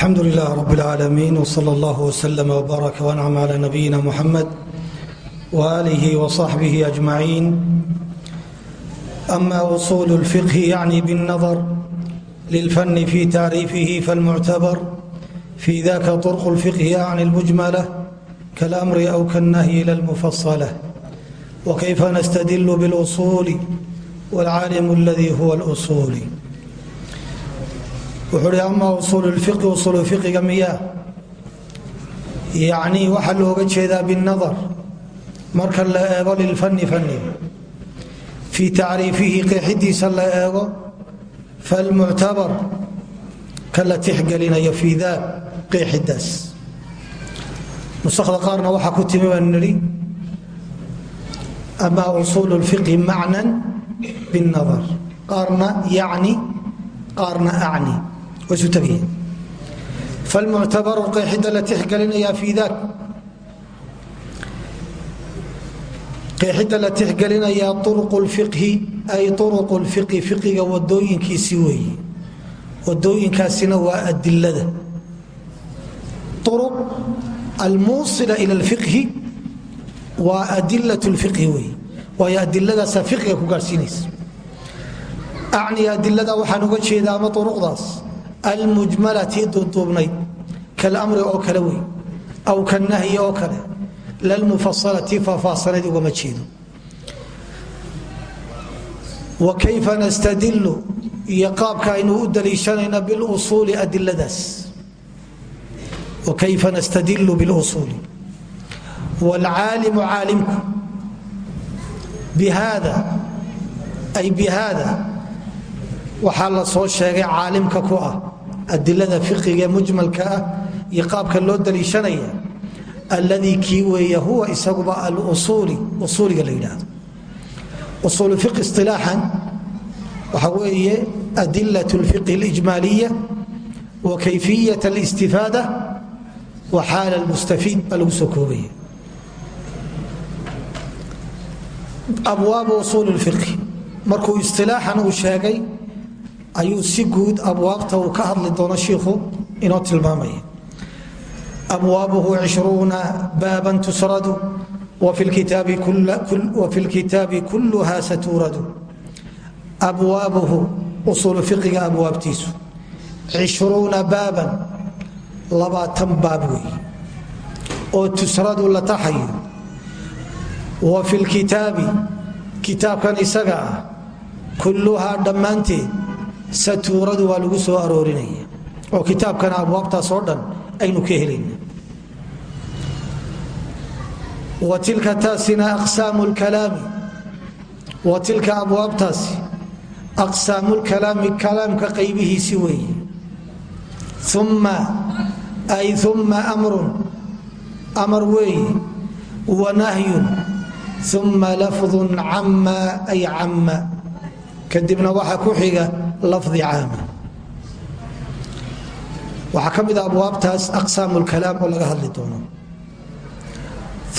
alxamdu lilaah rab اlcaalamiin wsal اllah wslm wbaaraka wancam cla nabiyina muxamed waaalihi wصaxbihi ajmaciin ama usul اlfiqhi yacni bاnnadar lilfani fi tacriifihi falmuctabar fi daka طurq اlfiqhi yacni اlmujmala kalamri aw kaاnnahyi ila اlmufasala wakayfa nastadilu biاlusuuli wاlcaalimu aladi huwa اlusuuli wuxuu hi ama usuululfiqi usuulu fiqiga miyaa. Yacnii waxaa looga jeedaa binnadar marka la eego lilfanni fanniga fii tacriifihi qeexidiisa la eego falmuctabar ka la tixgelinayo fii daa qeexidaas. Nusakda qaarna ku timi baan nidhi ama usuulu lfiqhi macnan binnadar. Qaarna yacni qaarna acni falmuctabaru qeexidda la tixgelinayaa fii dak qeexidda la tixgelinayaa uruqu lfiqhi ay uruqu lfiqhi fiqiga wadooyinkiisi weeye wadooyinkaasina waa adilada uruq almuusila ila lfiqhi waa adilat lfiqhi weye waayo adiladaasaa fiqiga ku gaadhsiinaysa acni adilada waxaan uga jeedaa ama uruqdaas almujmalati duuduubnayd kalamri oo kale wey aw kanahyi oo kale lalmufasalati faahfaahsanayd ugama jeedo. Wa kayfa nastadilu iyo qaabka aynu u daliishanayna bilusuuli adiladaas wa kayfa nastadilu bilusuuli. Waalcaalimu caalimku bihada ay bihada waxaa la soo sheegay caalimka ku ah adilada fiqiga mujmalka ah iyo qaabka loo daliishanaya alladii kii weeye huwa isaguba alusuuli usuuliga la yidhaahdo usuulu fiqi isilaaxan waxa weeye adilat lfiqhi اlijmaaliya wa kayfiyat اlistifaada wa xaal lmustafiid baa lagu soo koobaya abwaabu usuul اfiqhi markuu isilaaxan uu sheegay ayuu si guud abwaabta uu ka hadli doono shiikhu inoo tilmaamaya. Abwaabuhu cishruuna baaban tusradu wafi lkitaabi kulluha saturadu abwaabuhu usuulu fiqiga abwaabtiisu. Cishruuna baaban labaatan baab wey oo tusradu la taxayo. Wa fi lkitaabi kitaabkan isaga ah kulluhaa dhammaanteed satuuradu waa lagu soo aroorinaya oo kitaabkana abwaabtaas oo dhan aynu ka helayna wa tilka taasina aqsaamu lkalaami wa tilka abwaabtaasi aqsaamu lkalaami kalaamka qaybihiisi weeye. Uma ay uma amrun. Amar weeye. Wa nahyun. Uma lafdun cama ay cama kadibna waxa ku xiga lafdi caama. Waxaa ka mida ah abwaabtaas aqsaam lkalaam oo laga hadli doono.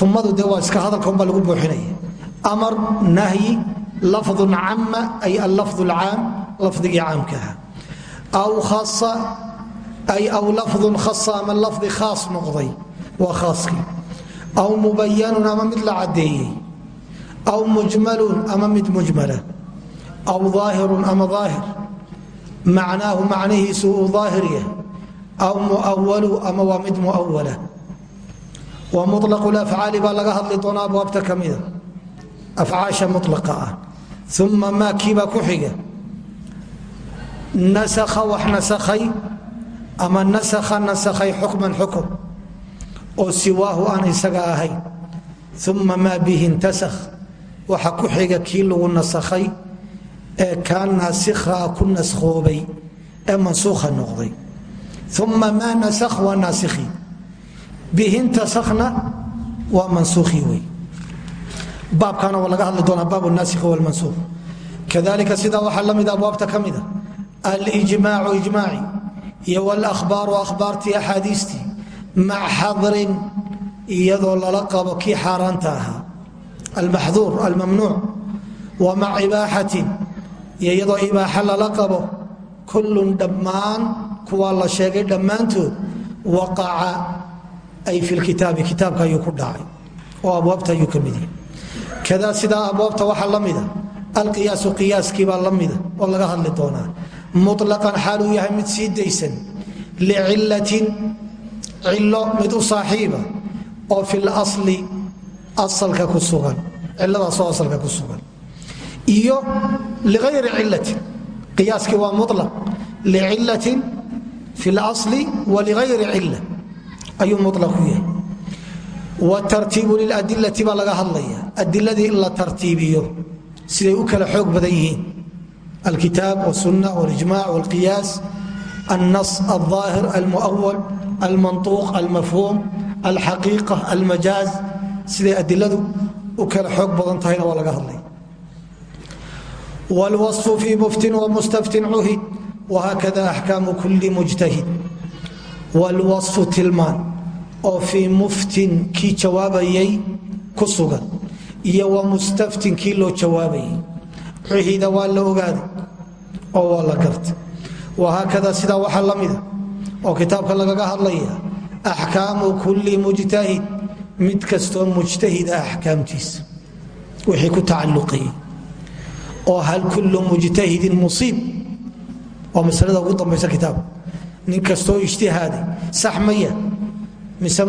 Umadu de waa iska hadalkaunbaa lagu buuxinaya. Amar nahyi lafdun cama ay allafd lcaam lafdigii caamkaha aw khaasa ay aw lafdun khasa ama lafdi khaas noqday waa khaaskii aw mubayanun ama mid la caddeeyey. Aw mujmalun ama mid mujmala. Aw aahirun ama aahir macnaahu macnihiisu uu aahir yahay. Aw muawalu ama waa mid muawala wa mulaqu lafcaali baa laga hadli doonaa abwaabta ka mida. Afcaasha mulaqa ah. Uma maa kiibaa ku xiga. Nasakha wax nasakhay ama nasakha nasakhay xukman xukum. Oo siwaahu aan isaga ahayn. Uma maa bihi intasakh. Waxa ku xiga kii lagu nasakhay ee kaa naasikhaa ku naskhoobay ee mansuukha noqday. Uma maa nasakh waa naasikhi. Bihintasakhna waa mansuukhii wey baabkaana waa laga hadli doonaa baab naasikhi walmansuukh kadalika sidaa waxaa la mida abwaabta ka mida alijmaacu ijmaaci iyo wlahbaaru akhbaartii axaadiistii mac xadrin iyadoo lala qabo kii xaaraanta ahaa. Almaxduur almamnuuc wa mac ibaaxatin iyo iyadoo ibaaxa lala qabo kullun dhammaan kuwaa la sheegay dhammaantood waqaca ay fi lkitaabi kitaabka ayuu ku dhacay oo abwaabta ayuu ka mid yahay. Kadaa sidaa abwaabta waxaa la mida? Alqiyaasu qiyaaskiibaa la mida oo laga hadli doonaa. Mulaqan xaaluu yahay mid sii daysan licilatin cilo mid u saaxiiba oo fi lali asalka ku sugan ciladaasoo asalka ku sugan iyo liayri cilatin qiyaaskii waa mulaq licilatin fi lali wa ligayri cila ayuu mulaq ku yahay wtartiibu liladilati baa laga hadlaya adiladii in la tartiibiyo siday u kala xoog badan yihiin alkitaab wsunna wاlijmac wاlqiyaas alnas alظaahir almuawal almanطuuq almafhuum alxaqiiqa almajaaz siday adiladu u kala xoog badan tahayna waa laga hadlaya wlwaصfu fii muftin wmustaftin cuhid whaakada axkaamu kuli mujtahid wlwaصfu tilmaan oo fii muftin kii jawaabayay ku sugan iyo wamustaftin kii loo jawaabayay cuhida waa la ogaaday oo waa la gartay wahaakada sidaa waxaa la mida oo kitaabka lagaga hadlaya axkaamu kuli mujtahid mid kastoo mujtahida axkaamtiisa oo hal kullu mujtahidin musiib waa masalada ugu dambaysa kitaabka nin kastoo ijtihaaday sax maya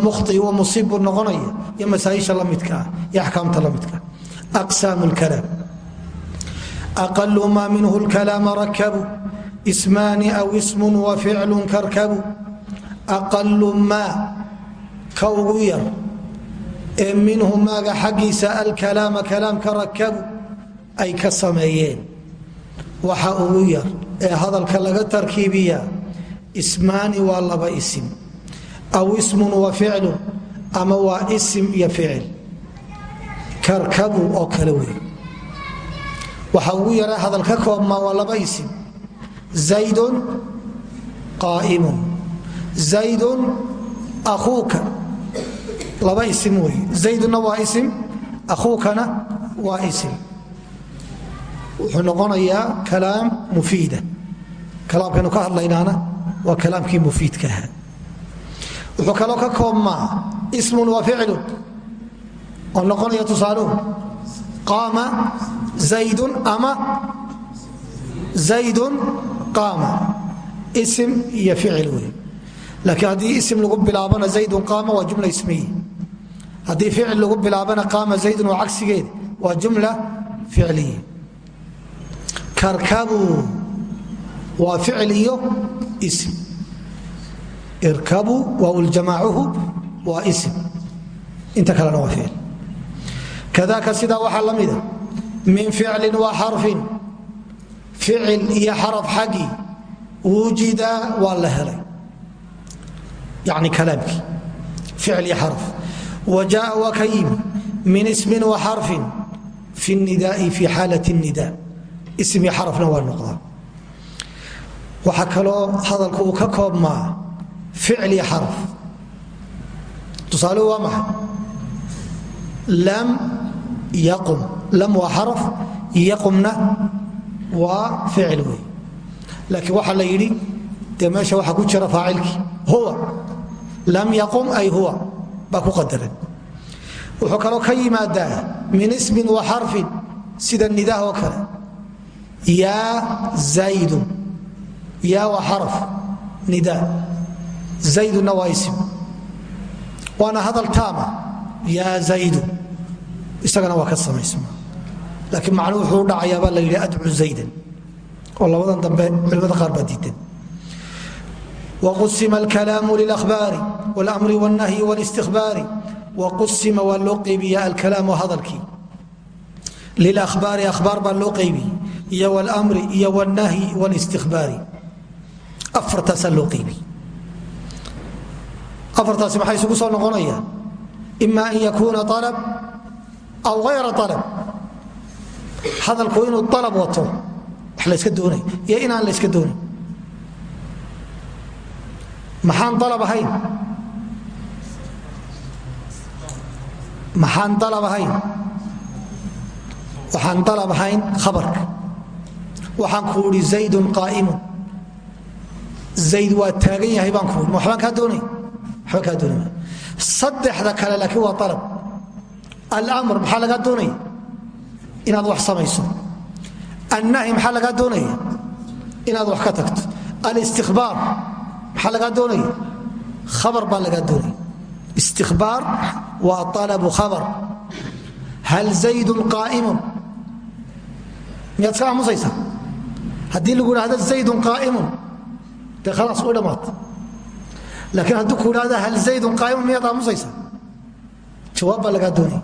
mukhti wa musiib buu noqonaya iyo la midkaa iyo axkaamta la midkaa aqsaamu lkalaam aqalu maa minhu lkalaama rakabu ismaani aw ismun wa ficlun karkabu. Aqalu maa ka ugu yar ee minhu maaga xaggiisa alkalaama kalaamka ay ka sameeyeen. Waxa ugu yar ee hadalka laga tarkiibiyaa ismaani waa laba isim. Aw ismun wa ficlun ama waa isim iyo ficil. Karkabu oo kale wey waxa ugu yara hadal ka koobmaa waa laba isim. Zaydun qaaimun. Zaydun akuuka laba isim wey zayduna waa isim akuukana waa isim wuxuu noqonayaa kalaam mufiida. Kalaamkaynu ka hadlaynaana waa kalaamkii mufiidka ahaa. Wuxuu kaloo ka koobmaa ismun wa ficlun oo noqonaya tusaaluhu qaama zaydun ama zaydun qaama isim iyo ficil wey laakiin haddii isim lagu bilaabana zaydun qaama waa jumla ismiya haddii ficil lagu bilaabana qaama zaydun waa cagsigeed waa jumla ficliya karkabu waa ficil iyo ism. Irkabu waawljamaacuhu waa ism. Inta kalena waa ficil. Kadaaka sidaa waxaa la mida min ficlin wa xarfin. Ficil iyo xaraf xaggii wujida waa la yani kalaamkii. Ficil iyo xaraf. Wa jaaa waa ka min ismin wa xarfin. Fi nidaai fi xaalat nida ism iyo xarafna waa noqdaa. Waxaa kaloo hadalku uu ka koobmaa ficil iyo xaraf. Tusaaluhu waa maxay? Lam yaqum. Lam waa xaraf yaqumna waa ficil wey laakiin waxaa la yidhi dee meesha waxaa ku jira faacilkii huwa. Lam yaqum ay huwa baa ku qadaran wuxuu kaloo ka yimaadaa min ismin wa xarfin sida nidaah oo kale yaa zaydun yaa waa xaraf nida zayduna waa ism waana hadal taama yaa zaydu isagana waa ka samaysma laakiin macnuu wuxuu u dhacayaabaa la yidhi adcu zaydan oo labadan dambe culimada qaar baa diidan waqusima alkalaamu lilahbaari wاlmri wاlnahyi wاlاstikbaari waqusima waa loo qeybiya alkalaamu hadalkii lilahbaari ahbaar baa loo qeybiyey iyo wlmri iyo wاlnahyi wاlاstikbaari afartaasaa loo qeybiyey afartaasi maxay isugu soo noqonayaan ima an yakuuna alab aw hayra alab hadalku inuu alab wato wax layska doonay iyo inaan layska doonayn maxaan alab ahayn maxaan alab ahayn waxaan alab ahayn khabarka waxaan ku idhi zaydun qaa'imun. Zayd waa taagan yahay baan ku ma waxbaan kaa doonay? Waxba kaa doonay saddexda kale laakiin waa alab almr maxaa lagaa doonaya inaad wax samayso. Annahy maxaa lagaa doonaya inaad wax ka tagto. Alistikhbaar maxaa lagaa doonaya khabar baa lagaa doonaya istikhbaar waa alabu khabar. Hal zaydun qaa'imun? Miyaad iska aamusaysaa haddii lagu idhahdo zaydun qaa'imun dee khalaas way dhammaata laakiin hadduu ku idhahda hal zaydun qaa'imun miyaad aamusaysaa jawaab baa lagaa doonaya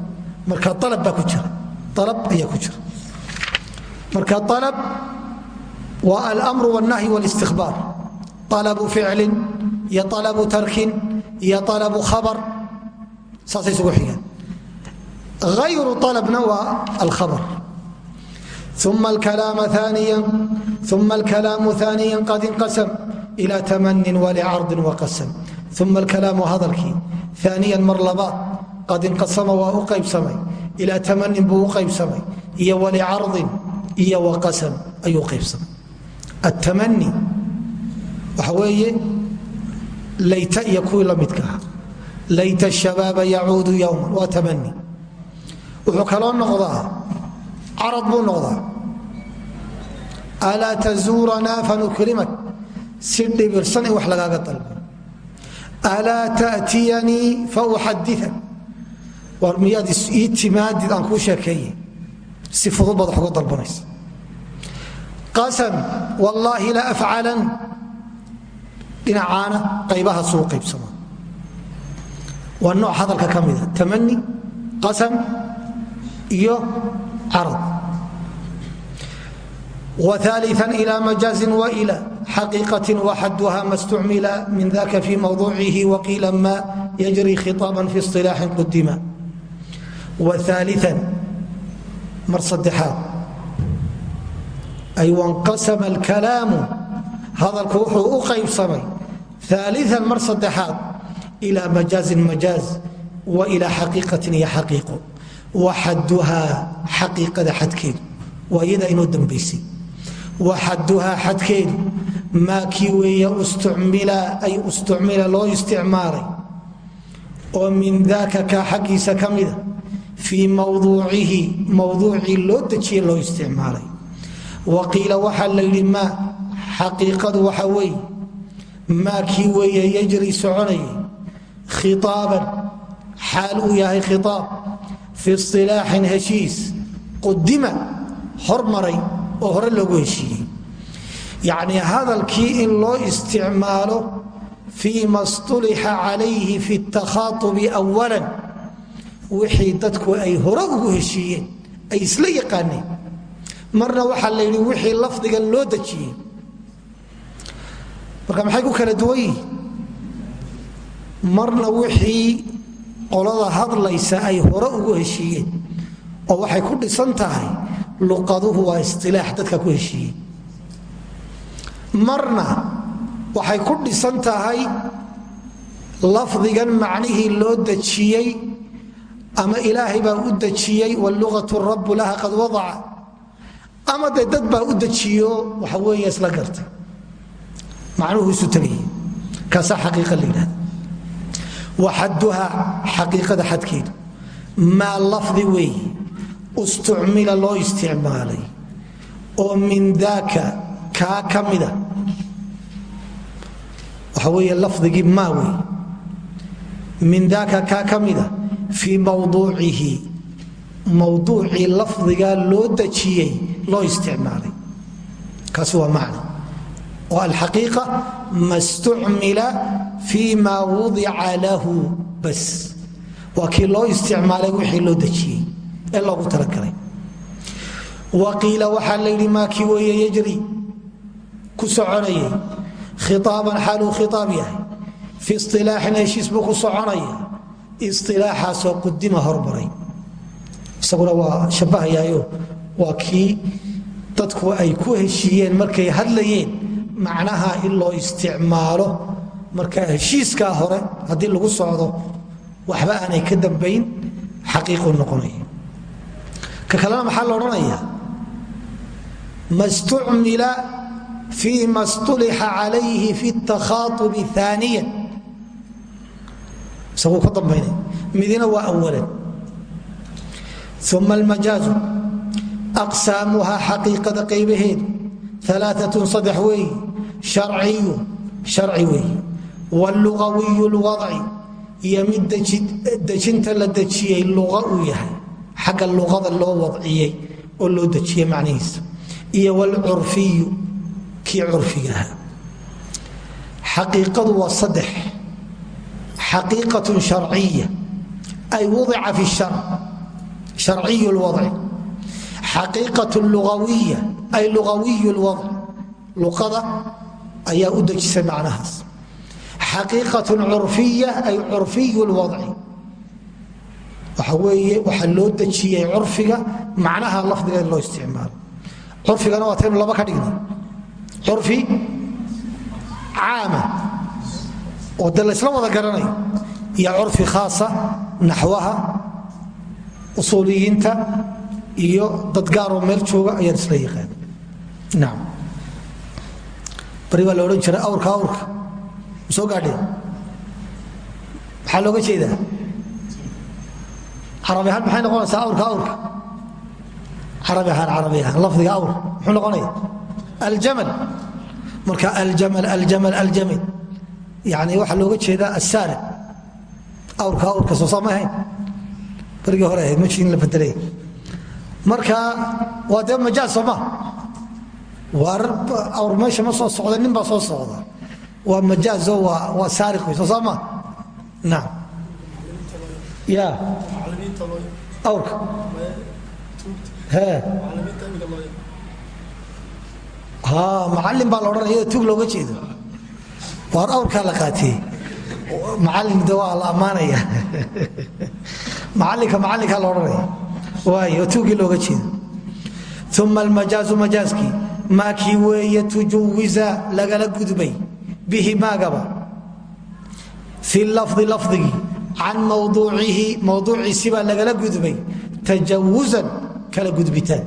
marka alab baa ku jira alab ayaa ku jira marka alab waa almru wاlnahyi wاlاstikhbaar alabu ficlin iyo alabu tarkin iyo alabu khabar saasay isugu xigaan ayru alabna waa alkhabar uma alkalaamu aniya qad inqasam ila tamanin walicardin waqasam uma alkalaamu hadalkii aaniyan mar labaad qad inqasama waa u qaybsamay ilaa tamanin buu u qaybsamay iyo walicardin iyo waqasam ayuu qaybsamay attamani waxa weeye layta iyo kuwii la midka ah layta shabaaba yacuudu yowman waa tamani wuxuu kaloo noqdaa carad buu noqdaa alaa tazuuranaa fanukrimak si dhibirsan in wax lagaaga dalbo alaa ta'tiyanii fauxadiak war miyaad ii timaadid aan kuu sheekeeye si fudud baad wax uga qasam wallaahi la afcalan dhinacaana qaybahaasuu qaybsama waa nooc hadalka ka mida qasam iyo carad وثالثا إلى مجاز وإلى حقيقة وحدها ما استعمل من ذاك في موضوعه وقيل ما يجري خطابا في اصطلاح قدما وثالثا mar saddexaad ay wanqasama alkalaamu hadalku wuxuu u qaybsamay aalian mar saddexaad ilaa majaazin majaaz wa ilaa xaqiiqatin iyo xaqiiqo wa xaduhaa xaqiiqada xadkeedu waa iyadaa inoo dambaysay wa xaduhaa xadkeedu maa kii weeye ustucmila ay ustucmila loo isticmaalay oo min daaka kaa xaggiisa ka mida fii mawduucihi mawduucii loo dejiye loo isticmaalay. Wa qiila waxaa la yidhi maa xaqiiqadu waxa weeye maa kii weeye yajri soconayay khiaaban xaal uu yahay khiaab fi isilaaxin heshiis qudima hormaray oo hore loogu heshiiyey. Yacnii hadalkii in loo isticmaalo fii ma stulixa calayhi fi اtakhaaubi awalan wixii dadku ay hore ugu heshiiyeen ay isla yaqaaneen. Marna waxaa la yidhi wixii lafdigan loo dejiyey. Marka maxay ku kala duwan yihiin marna wixii qolada hadlaysa ay hore ugu heshiiyeen oo waxay ku dhisan tahay luqaduhu waa istilaax dadka ku heshiiyeen marna waxay ku dhisan tahay lafdigan macnihii loo dejiyey ama ilaahay baa u dejiyey wluatu rabu laha qad wadaca. Ama de dad baa u dejiyo waxa wey isla gartay. Macnuhu isu tegay kaasaa xaqiiqa la yidhahda waxaduha xaqiiqada xadkeedu maa lafdi weey ustucmila loo isticmaalay oo min daaka kaa ka mida waxa wey lafdigii maa min daaka kaa ka mida fii mawduucihi. Mawduucii lafdigaa loo dajiyey loo isticmaalay. Kaasi waa macna. Oo alxaqiiqa ma stucmila fii ma wudica lahu bas. Waa kii loo isticmaalay wixii loo dejiyey ee loogu talagalay. Wa qiila waxaa la yidhi maa kii weeye yajri. Ku soconayay. Khiaaban xaaluu khiaab yahay. Fi isilaaxin heshiis buu ku soconaya isilaaxaasoo qudima hormaray. Isaguna waa shabbahayaayo waa kii dadku ay ku heshiiyeen markay hadlayeen macnaha in loo isticmaalo. Marka heshiiskaa hore haddii lagu socdo waxba aanay ka dambayn xaqiiqu noqonaya ka kalena maxaa la odhanayaa ma stucmila fii ma stulixa calayhi fi takhaaطubi aaniya isaguu ka dambaynay. Midina waa awalan uma almajaazu aqsaamuhaa xaqiiqada qaybaheedu alaaatun saddex weeye harciyu sharci weeye wlugawiyu lwadci iyo mid dejinta la dejiyey luqa yahay xagga luqada loo wadciyey oo loo dejiyey macnihiisa. Iyo wlcurfiyu kii curfiga ahaa. Xaqiiqadu waa saddex. Xaqiiqatun sharciya ay wadica fi shar sharciyu lwadci xaqiiqat lugawiya ay lugawiyu lwadc luqada ayaa u dejisay macnahaas. Xaqiiqatun curfiya ay curfiyu lwadci waxa weeye waxaa loo dejiyey curfiga macnaha lafdiga in loo isticmaalo. Curfigana waa taynu laba ka dhignay curfi caama oo de laysla wada garanayo iyo curfi khaasa naxwaha usuuliyiinta iyo dad gaaroo meel jooga ayaan isla yaqaan naam. Bari baa la odhan jiray awrka awrka. Ma soo gaadheen maxaa looga jeedaa carabi ahaan maxay noqonaysaa awrka awrka? Carabi ahaan carabi ahaan. Lafdiga awr muxuu noqonaya? Aljamal. Marka aljamal aljamal aljamal. Yani waxaa looga jeedaa asaara awrka awrka soo saa ma ahayn? Barigii hore ahayd in la bedelay marka waa dee majaaz sooma waar awr meesha ma soo socda nin baa soo socda. Waa majaazo waa saariq soo saa naam ya. Awrka. Macalin baa la odhanaya tug looga jeedo. Waar awrkaa la qaatiyey macalin de waa la ammaanaya. Macalinka macalinkaa la odhanaya. Waayo tuugii looga jeedo. Uma almajaazu majaaskii maakii weeye tujuwiza lagala gudbay. Bihi maagaba. Fi lafdi lafdigii can mawduucihi mawduuciisibaa lagala gudbay tajawuzan kala gudbitaan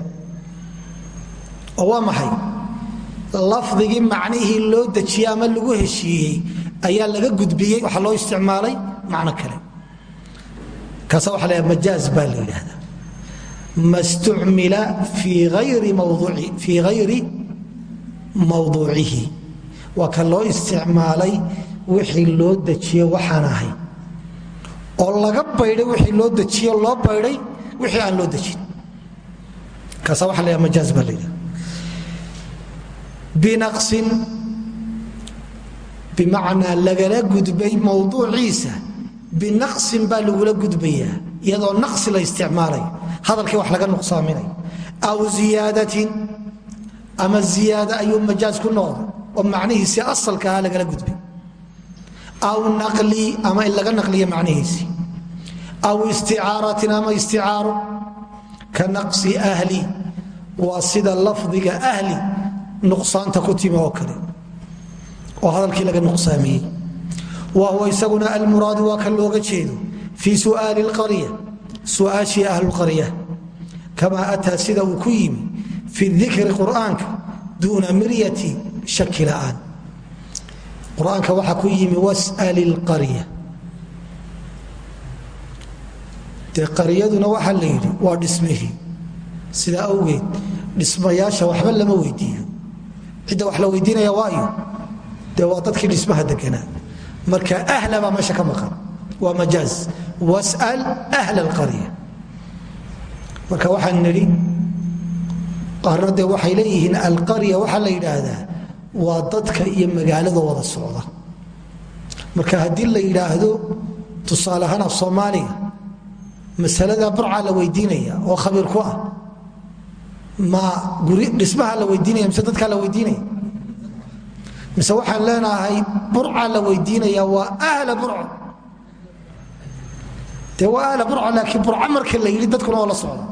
oo waa maxay lafdigii macnihii loo dejiyey ama lagu heshiiyey ayaa laga gudbiyey waxaa loo isticmaalay macno kale kaasa waxa la majaaz baa la yidhaahdaa ma stucmila fii hayri mawduucihi waa ka loo isticmaalay wixii loo dejiye waxaan ahay oo laga baydhay wixii loo dejiye loo baydhay wixii aan loo dejin. Kaasa waxa la majaaz baa la yidhahda binaqsin bimacnaa lagala gudbay mowduuciisa binaqsin baa lagula gudbayaa iyadoo naqsi la isticmaalay hadalkii wax laga nuqsaaminay. Aw ziyaadatin ama ziyaada ayuu majaaz ku noqday oo macnihiisi asalka ahaa lagala gudbay. Aw naqli ama in laga naqliya macnihiisi aw isticaaratin ama isticaaro ka naqsi ahli waa sida lafdiga ahli nuqsaanta ku timi oo kale oo hadalkii laga nuqsaamiyey wa isaguna almuraadu waa kan looga jeedo fii su'aali اlqarya su'aashii ahlulqarya kamaa ataa sida uu ku yimi fi dikri qur'aanka duuna miryati shaki la'aan qur'aanka waxaa ku yimi was'al اlqarya dee qaryaduna waxaa la yidhi waa dhismihii. Sidaa awgeed dhismayaasha waxba lama weydiiyo. Cidda wax la weydiinaya waayo. Dee waa dadkii dhismaha deganaa. Marka ahla baa meesha ka maqan. Waa majaaz. Was'al ahla alqarya marka waxaan nidhi dee waxay leeyihiin alqarya waxaa la yidhaahdaa waa dadka iyo magaalada wada socda. Marka haddii la yidhaahdo tusaale ahaan af soomaaliga masalada burcaa la weydiinaya oo khabiir ku ah. Ma dhismaha la weydiinaya mise dadkaa la weydiinaya? Mise waxaan leenahay burca la weydiinaya waa ahla burco dee waa ahla burco laakiin burco marka la yidhi dadkuna waa la socda.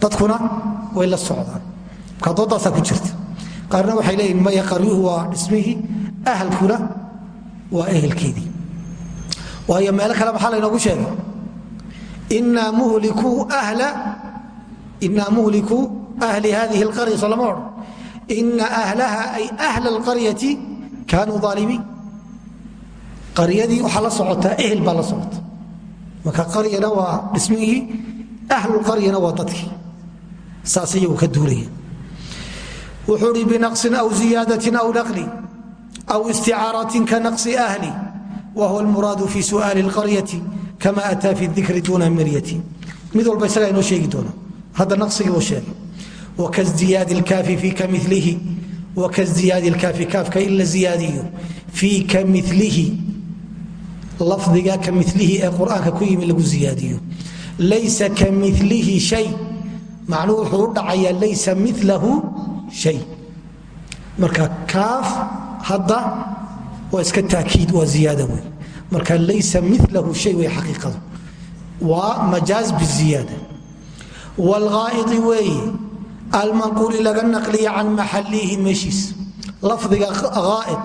Dadkuna way la socdaan. Marka doodaasaa ku jirta. Qaarna waxay leeyihiin maya qaryuhu waa dhismihii ahalkuna waa ehelkeedii. Waayo meelo kale maxaa laynoogu sheegay inaa muhlikuu ahla inaa muhlikuu ahli hadihi اlqarya soo lama odhan ina ahlaha ay ahla alqaryati kaanuu aalimiin qaryadii waxaa la socotaa ehel baa la socota. Marka qaryana waa dhismihii ahlulqaryana waa dadkii saas iyagu ka duulaya. Wuxuu hi binaqsin aw ziyaadatin aw naqli aw isticaaratin ka naqsi ahli wa almuraadu fi su'aali اlqaryati kama ataa fi dikri duuna miryati mid walba isagaa inoo sheegi doona hadda naqsigii buu sheegay wakasdiyaadi lkaafi fii ka milihi wakasdiyaadi lkaafi kaafka in la ziyaadiyo fii ka milihi lafdiga ka milihi ee qur'aanka ku yimi lagu ziyaadiyo laysa ka milihi shay macnuhu wuxuu u dhacayaa laysa milahu shay marka kaaf hadda waa iska taakiid waa ziyaada wey marka laysa milahu shay wey xaqiiqadu waa majaaz biziyaada. Wlghaa'idi weeye almanquuli laga naqliya can maxalihi meeshiis. Lafdiga haa'id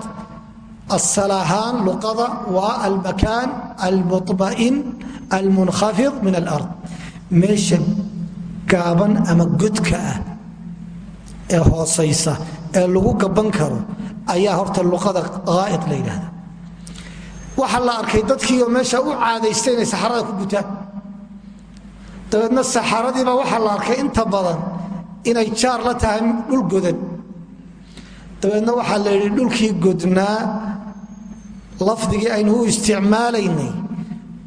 asal ahaan luqada waa almakaan almuطma'in almunkhafid min alard. Meesha gaaban ama godka ah ee hoosaysa ee lagu gaban karo ayaa horta luqada haa'id la yidhaahda waxaa la arkay dadkiioo meesha u caadaysta inay saxarada ku gutaan dabeedna saxaradiiba waxaa la arkay inta badan inay jaar la tahay dhul godan. Dabeedna waxaa la yidhi dhulkii godnaa lafdigii aynu u isticmaalaynay.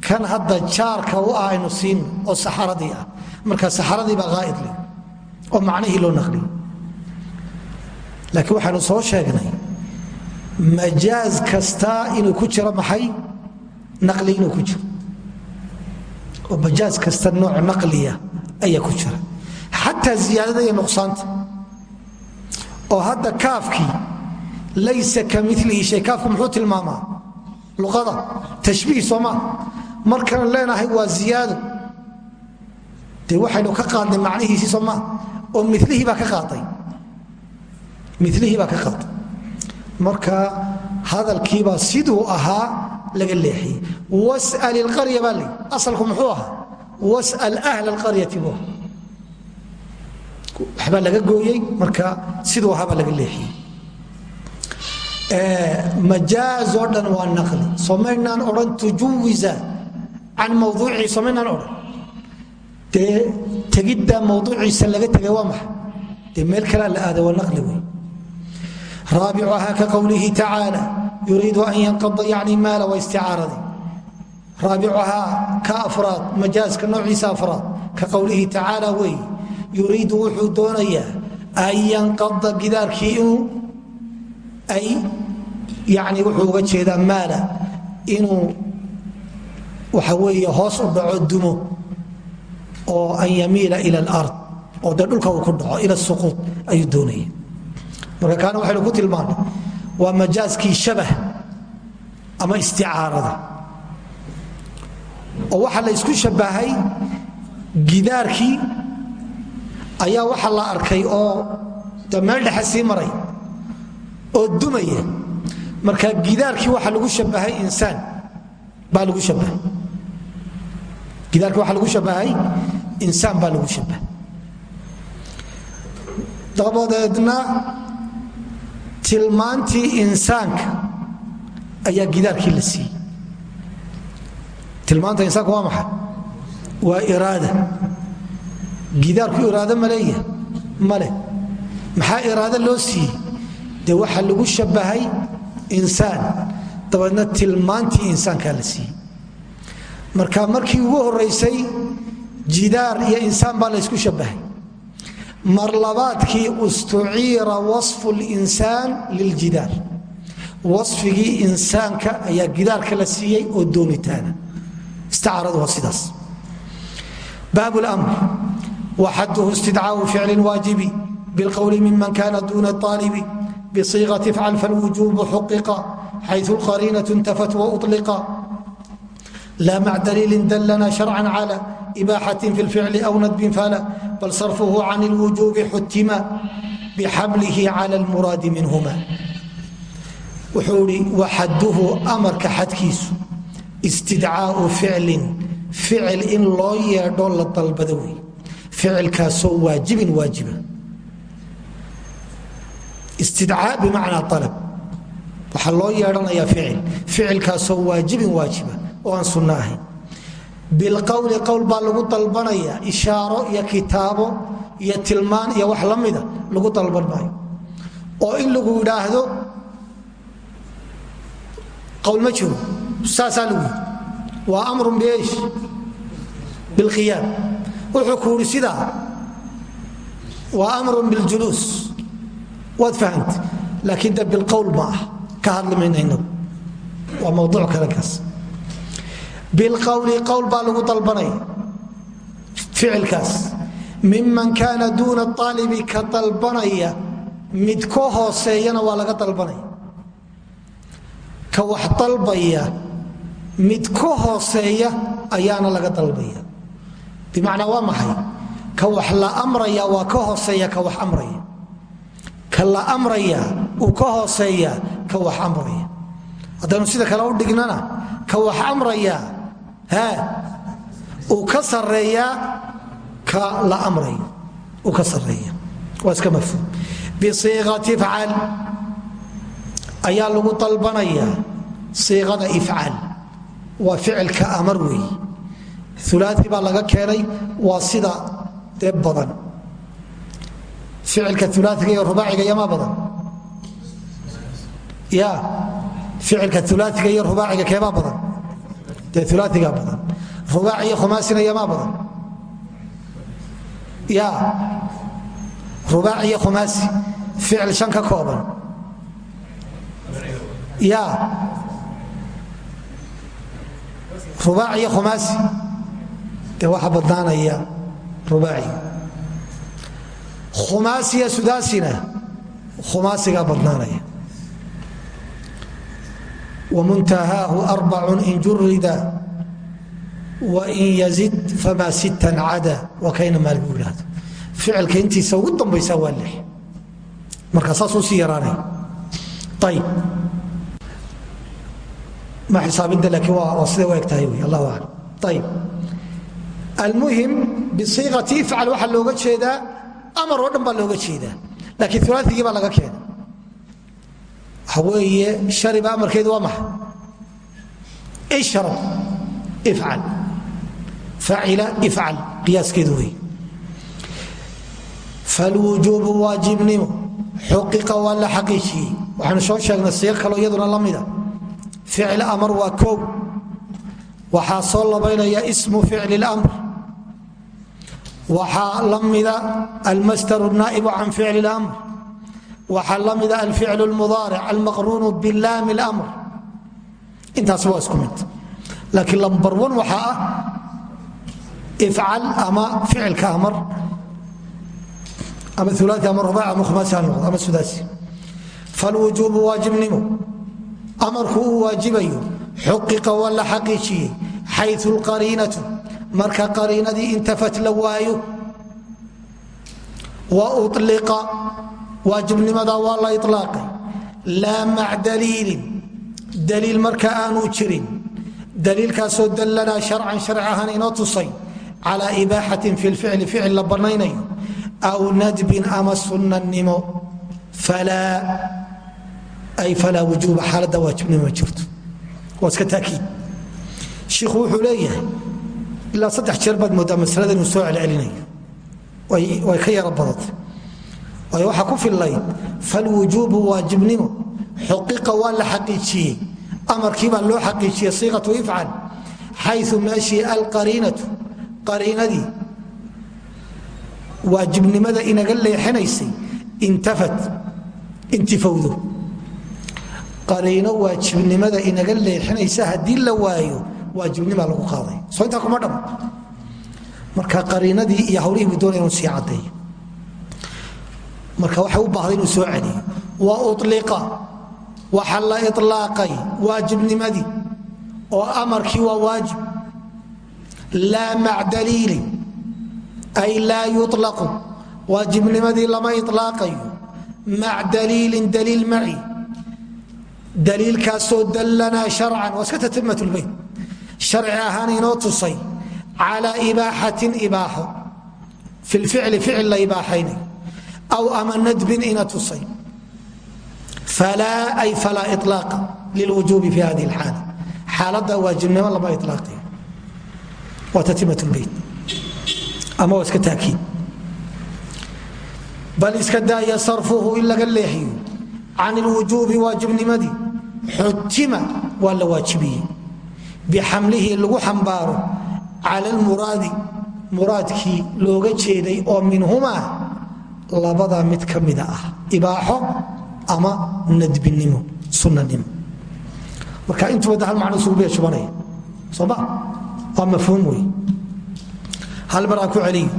Kan hadda jaarka u ah aynu siin oo saxaradii ah. Marka saxaradii baa haa'id leh oo macnihii loo naqliyey. Laakiin waxaanu soo sheegnay majaaz kastaa inuu ku jiro maxay? Naqli inuu ku jiro. Oo majaaz kasta nooc naqliya ayaa ku jira. Xataa ziyaadada iyo nuqsaanta. Oo hadda kaafkii laysa ka milihi shay kaafku muxuu tilmaamaa? Luqada. Tashbiih sooma. Markaan leenahay waa ziyaado. Dee waxaynu ka qaadnay macnihiisii sooma. Oo milihii baa ka qaaday milihii baa ka qaaday marka hadalkiibaa siduu ahaa laga leexiyey. Was'al ilqarya baa leey asalku muxuu ahaa? Was'al ahla alqaryati buu ahaa. Waxbaa laga gooyey marka siduu ahaabaa laga leexiyey. Majaaz oo dhan waa naqli. Somaynaan odhan tujuwiza can mawduucii somaynaan odhan. Dee tegidda mawduuciisa laga tegay waa maxay? Dee meel kalea la aada waa naqli wey raabicuhaa ka qowlihi tacaala yuriidu an yanqada yacni maala waa isticaaradi raabicuhaa ka afraad majaaska noociisa afraad ka qowlihi tacaala wey yuriidu wuxuu doonayaa an yanqada gidaarkii inuu ay yani wuxuu uga jeedaa maala inuu waxa weeye hoos u dhaco dumo oo an yamiila ila alard oo dhulka uu ku dhaco ila suquud ayuu doonaya marka kaana waxaynu ku tilmaanay waa majaaskii shabah ama isticaarada. Oo waxaa la isku shabahay gidaarkii ayaa waxa la arkay oo de meel dhexe sii maray oo dumaya. Marka gidaarkii waxa lagu shabahay insaan baa lagu shabahay. Gidaarkii waxaa lagu shabahay insaan baa lagu shabahay. Dabadeedna tilmaantii insaanka ayaa gidaarkii la siiyey. Tilmaanta insaanka waa maxay? Waa iraada. Gidaarku iraado ma leeyahay? Male maxaa iraado loo siiyey? Dee waxaa lagu shabahay insaan. Dabeedna tilmaantii insaankaa la siiyey. Marka markii ugu horaysay jidaar iyo insaan baa la ysku marlabaadkii ustuciira wafu linsaan liljidaar waigii insaanka ayaa gidaarka la siiyey oo doonitaana baabuamr waxaduhu istidcaau ficli waajibi bilqowli miman kana duuna aalibi bisiiqati fcal falwujuubu xuqiqa xayu lqariinatu intafat wauطliqa لا مع دليل دلنا شرعا على إباحة في الفعل أو ندب فلا بل صرفه عن الوجوب حتما بحمله على المراد منهما wuxuu i waxaduhu amarka xadkiisu istidcaau ficlin ficil in loo yeedho la dalbado wey ficilkaasoo waajibin waajiba istidcaa bimacnaa alab waxaa loo yeedhanayaa ficil ficilkaasoo waajibin waajiba oo aan sunno ahayn bilqowli qowl baa lagu dalbanaya ishaaro iyo kitaabo iyo tilmaan iyo wax la mida lagu dalban maayo oo in lagu idhaahdo qowl ma jiro saasaa lagu yidhi. Waa amrun biish bilqiyaam wuxuu ku yidhi sidaa waa amrun biljuluus waad fahamta laakiin de bilqowl ma ah ka hadli mayna inagu waa mawduuc kale kaas bilqowli qowl baa lagu dalbanaya ficilkaas miman kaana duuna aalibi ka dalbanaya mid ka hooseeyana waa laga dalbanaya ka wax dalbaya mid ka hooseeya ayaana laga dalbaya bimacnaa waa maxay ka wax la amraya waa ka hooseeya ka wax amraya ka la amraya uu ka hooseeya ka wax amraya haddaynu sida kale u dhignana ka wax amraya uu ka sareeyaa ka la amrayo uu ka sareeya waa iska mafhuum. Bisiiqati ifcal ayaa lagu dalbanaya siiqada ifcal waa ficilka amar weey. Ulaai baa laga keenay waa sida dee badan. Ficilka ulaaiga iyo rubaaciga yamaa badan. Ya ficilka ulaaiga iyo rubaaciga keebaa badan dee ulaaigaa badan. Rubaaci iyo khumaasina yamaa badan. Ya. Rubaaci iyo khumaasi. Ficil shan ka kooban. Ya. Rubaaci iyo khumaasi. Dee waxa badnaanaya rubaaci khumaasiya sudaasina khumaasigaa badnaanaya wamuntahaahu arbacun in jurida wain yazid famaa sittan cada waa kayna maalig u ihahdo ficilka intiisa ugu dambaysa waa lix marka saasuu sii yaraanaya ayib ma xisaabinta laakiin waa siday u eg tahay wy allahu aclam ayib almuhim bisiiqati ifcal waxaa looga jeedaa baa looga jeedaa laakiin ulaaigii waxa weeye shariba amarkeedu waa maxay? Ishrab ifcal. Facila ifcal. Qiyaaskeedu wey falwujuubu waajibnimo. Xuqiqa waa la xaqiijiyey. Waxaanu soo sheegnay siiq kaloo iyaduna la mida ficil amar waa koow. Waxaa soo labaynaya ismu ficli اlamr waxaa la mida almasdar naa'ibu can ficli اlamr waxaa la mida alficl اlmudaaric almaqruunu bilaami اlamr intaas waa isku mid. Laakiin lambar wan waxaa ah ifcal ama ficilka amar ama ulaai ama rubac ama khumaasi ha noqdo ama sudaasi. Falwujuubu waajibnimo amarku uu waajibayo xuqiqa waa la xaqiijiyey xayu lqariinatu marka qariinadii intafat la waayo wa uliqa waajibnimadaa waa la ilaaqay laa mac daliilin. Daliil marka aanu jirin. Daliilkaasoo dallanaa sharcan sharci ahaan inoo tusay. Calaa ibaaxatin fi lficli ficil la bannaynayo. Aw nadbin ama sunnanimo falaa ay falaa wujuuba xaaladda waajibnimo ma jirto. Waa iska taakiid. Shiikhu wuxuu leeyahay ilaa saddex jeer baad moodaa masalada inuu soo celcelinayo. Way ka yaro badatay waayo waxaa ku fillayd falwujuubu waajibnimo xuqiqa waa la xaqiijiyey amarkii baa loo xaqiijiyey siiqatu ifcal xayu meeshii alqariinatu qariinadii waajibnimada inaga leexinaysay intafat intifowdo qariino waajibnimada inaga leexinaysa haddii la waayo waajibnimaa lagu qaaday. Soo intaa kuma dham marka qariinadii iyo hawlihii buu doonaya inuu sii caddeeyo marka waxay u baahday inuu soo celiyo. Wa uliqa waxa la ilaaqay waajibnimadii oo amarkii waa waajib. Laa mac daliilin ay laa yulaqu waajibnimadii lama ilaaqayo mac daliilin daliil maci. Daliilkaasoo dallanaa sharcan waa iska tatimat lbayt sharci ahaan inoo tusay calaa ibaaxatin ibaaxo. Fi lficli ficil la aw ama nadbin ina tusay falaa ay falaa ilaaqa lilwujuubi fi hadihi alxaala xaaladda waajibnimo lama ilaaqayo waa tatimat lbeyt ama waa iska taakiid bal iska daaya sarfuhu in laga leexiyo can ilwujuubi waajibnimadii xutima waa la waajibiyey bixamlihi lagu xambaaro cala almuraadi muraadkii looga jeeday oo minhumaa labada mid ka mida ah. Ibaaxo ama nadbinimo sunanimo marka intuba hal macno isugu beeshubanaya sooma waa mafhuum wey hal mar aan ku celiyo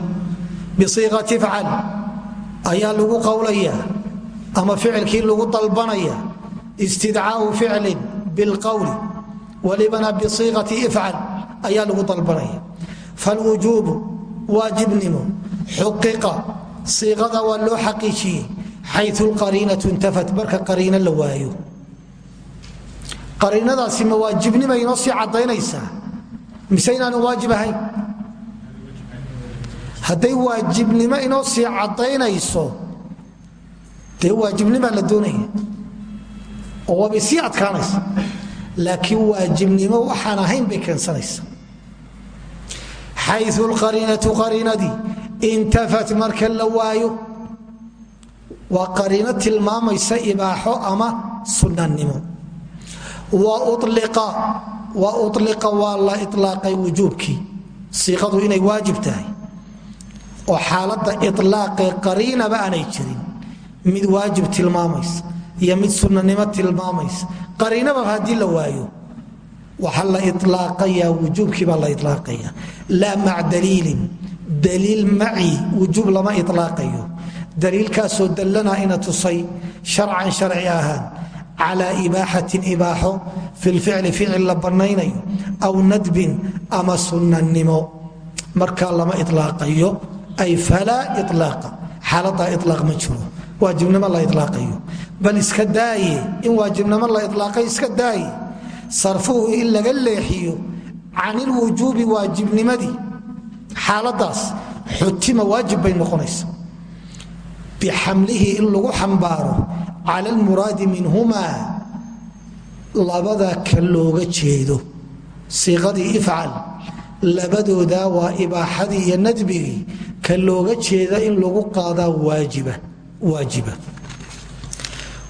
bisiiqati fcal ayaa lagu qowlaya ama ficilkii lagu dalbanaya istidcaau ficlin bilqowli walibana bisiiqati ifcal ayaa lagu dalbanaya. Falwujuubu waajibnimo xuqiqa siiqada waa loo xaqiijiyey xayu qariinatu intafat marka qariino la waayo. Qariinadaasi ma waajibnima inoo sii caddaynaysaa mise inaanu waajib ahayn? Hadday waajibnimo inoo sii caddaynayso dee waajibnimaa la doonaya? Oo waabay sii adkaanaysa. Laakiin waajibnimo waxaan ahayn bay keensanaysa. Xayu lqariinatu qariinadii intafat marka la waayo waa qariino tilmaamaysa ibaaxo ama sunanimo wa uliqa waa la ilaaqay wujuubkii siiqadu inay waajib tahay. Oo xaaladda ilaaqee qariinaba aanay jirin mid waajib tilmaamaysa iyo mid sunanimo tilmaamaysa. Qariinaba haddii la waayo waxaa la ilaaqaya wujuubkiibaa la ilaaqaya laa mac daliil maci wujuub lama ilaaqayo daliilkaasoo dallana ina tusay sharcan sharci ahaan calaa ibaaxatin ibaaxo fi lficli ficil la bannaynayo aw nadbin ama sunnanimo markaa lama ilaaqayo ay falaa ilaaqa xaaladaa ilaaq ma jiro waajibnimo la ilaaqayo bal iska daaye in waajibnimo la ilaaqay iska daaye. Sarfuhu in laga leexiyo can ilwujuubi waajibnimadii xaaladaas xutima waajib bay noqonaysa bixamlihi in lagu xambaaro cala almuraadi minhumaa labada ka looga jeedo. Siiqadii ifcal labadoodaa waa ibaaxadii iyo nadbigii ka looga jeeda in lagu qaadaa waajiba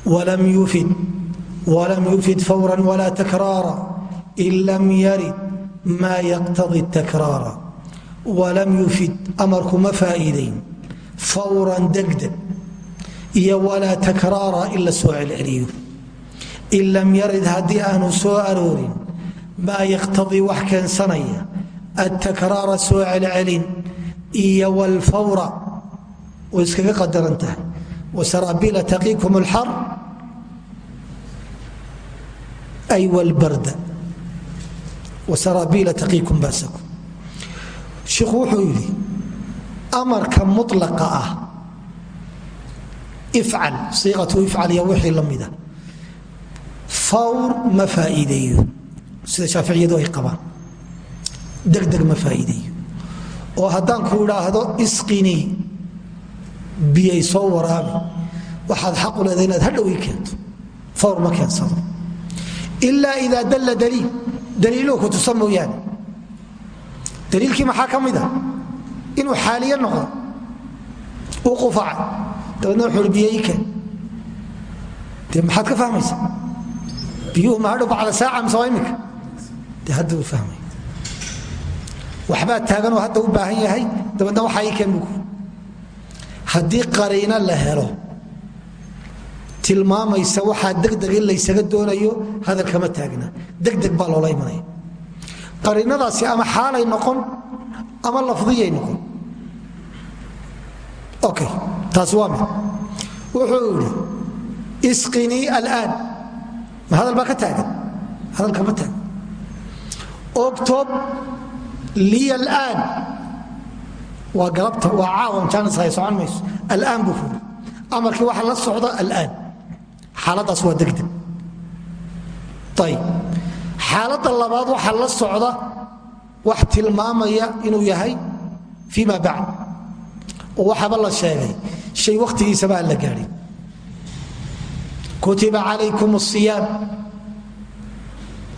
walam yufid fawra walaa takraara in lam yarid maa yaqtadi takraara walam yufid amarku ma faa'iidayn. Fawran degdeg iyo walaa takraara in la soo celceliyo. In lam yarid haddii aanu soo aroorin maa yaqtadii wax keensanaya atakraara soo celcelin iyo wlfawra way iskaga qadaran tahay. Wasaraabiila taqiikum alxar ay baasakum shiikhu wuxuu yidhi amarka mulaqa ah ifcal siiqatu ifcal iyo wixii la fawr ma faa'iideeyo. Sida shaaficiyadu ay qabaan. Degdeg ma faa'iideeyo. Oo haddaan ku idhaahdo isqinii biyay soo waraabi waxaad xaqu leedahay inaad hadhow ii keento fawr ma keensado. Ilaa idaa dalla daliil daliiluu ku tusa mooyaane daliilkii maxaa ka mid inuu xaaliye noqdo. Uu qufacay dabeedna wuxuu hi dee maxaad ka fahmaysa biyuhu ma hadhow bacda saaca mise waa dee hadda uu fahmay. Waxbaa taaganoo hadda u baahan yahay dabeedna waxaa ii keen buku haddii qariino la helo tilmaamaysa waxaa degdeg in laysaga doonayo hadalkama taagna. Degdeg baa loola imanaya qariinadaasi ama xaalay noqon ama lafdiyay noqon. Okay taasi waa mid. Wuxuu idhi isqinii alaan. Ma hadal baa ka taagan? Hadal kama taagan. Octob liya alaan. Waa galabta waa caawan jaanishay socon mayso. Alaan buu furi amarkii waxa la socda alaan. Xaaladaas waa degdeg. Ayb xaaladda labaad waxaa la socda wax tilmaamaya inuu yahay fii ma bacd. Oo waxaaba la sheegay shay wakhtigiisaba aan la gaadhin kutiba calaykum asiyaam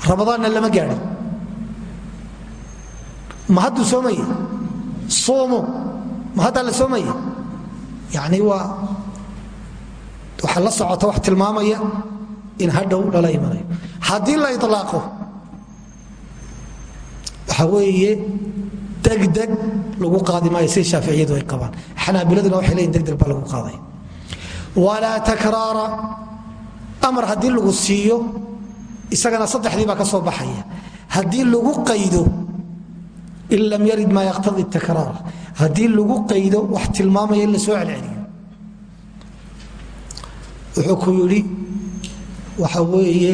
ramadaanna lama gaadhin ma hadduu soomaya suumu ma haddaa la soomaya yani waa waxaa la socota wax tilmaamaya in hadhow lala imanayo haddii la ilaaqo waxa weeye degdeg lagu qaadi maayo sida shaaficiyadu ay qabaan. Xanaabiladuna waxay leeyiin degdeg baa lagu qaaday. Walaa takraara amar haddii lagu siiyo isagana saddexdii baa ka soo baxaya. Haddii lagu qaydo in lam yarid maa yaqtadi takraar haddii lagu qaydo wax tilmaamaya in la soo celceliyo. Wuxuu ku yidhi waxa weeye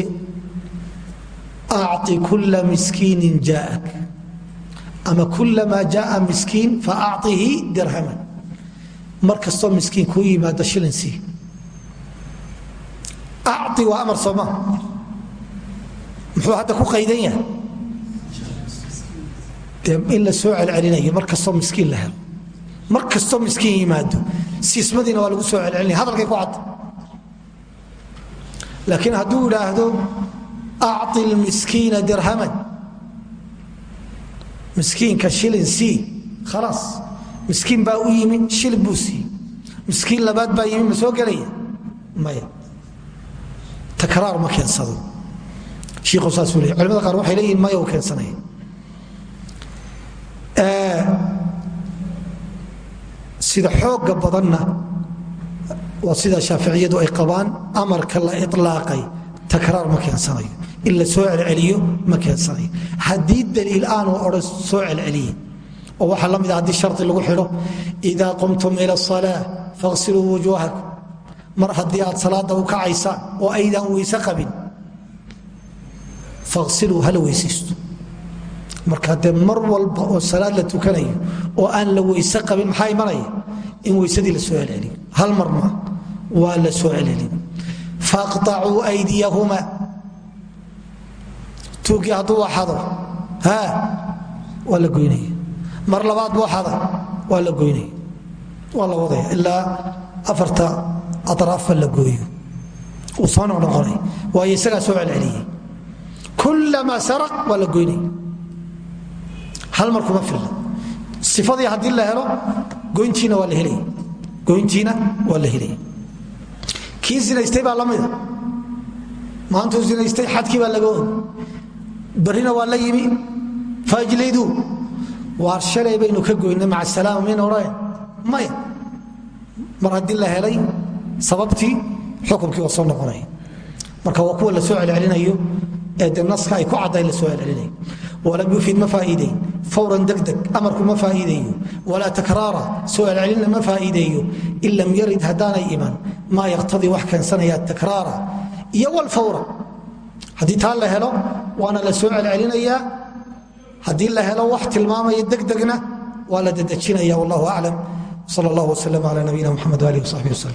acطi kula miskiinin jaaءak ama kulamaa jaaa miskiin faaihi dirhaman. Mar kastoo miskiin kuu yimaado shilinsii ai waa amar sooma muxuu hadda ku qaydan yahay? In la soo celcelinayo mar kastoo miskiin la helo. Mar kastoo miskiin yimaado siismadiina waa lagu soo celcelinaya hadalkay ku cad. Laakiin hadduu idhaahdo aci lmiskiina dirhaman miskiinka shilin sii khalaas miskiin baa u yimi shilin buu sii miskiin labaad baa yimi ma soo gelaya? Maya. Takraar ma keensado. Shiikhu saasuu leey culamada qaar waxay leeyihiin maya u keensanaya sida xooga badanna waa sida shaaficiyadu ay qabaan amarka la ilaaqay takraar ma keensanayo. In la soo celceliyo ma keensanayo. Haddii daliil aanu odhan soo celceliye oo waxaa la mid a haddii shardi lagu xidho idaa qumtum ila asalaa faghsiluu wujuuhakum. Mar haddii aad salaada u kacaysaan oo aydaan weyse qabin faghsiluu hala weysaysto. Marka dee mar walba oo salaad la tukanayo oo aan la weyse qabin maxaa imanaya? In weysadii la soo celceliyo. Hal mar ma waa la soo celceliyo faaqطacuu aydiyahuma tuugii hadduu axado waa la goynaya mar labaad buu axada waa la goynaya waa la ilaa afarta aطraafba la gooyo uu soo noqnoqonay waayo isagaa soo celceliyey kulamaa saraq waa la goynaya hal mar kuma filna ifadii haddii la helo goyntiina waa la helaya goyntiina waa kii zinaystay baa la mida maantuu zinaystay xadkii baa laga og barrina waa la yimi. Faajlidu waar shalay baynu ka goynay maca salaama mayna odhanayn maya mar haddii la helay sababtii xukumkii waa soo noqonaya marka waa kuwa la soo celcelinayo ee de naska ay ku caddayn la soo celcelinayo walam yufid ma faa'iideyn. Fawran degdeg amarku ma faa'iideeyo. Walaa takraara soo celcelinna ma faa'iideeyo. In lam yarid haddaanay iman maa yaqtadii wax keensanaya takraara. Iyo walfawra haddii taa la helo waana la soo celcelinayaa haddii la helo wax tilmaamaya degdegna waa la dedejinaya wallahu aclam sal allah wslm ala nabiyina mxamed alih wsaxbi wslm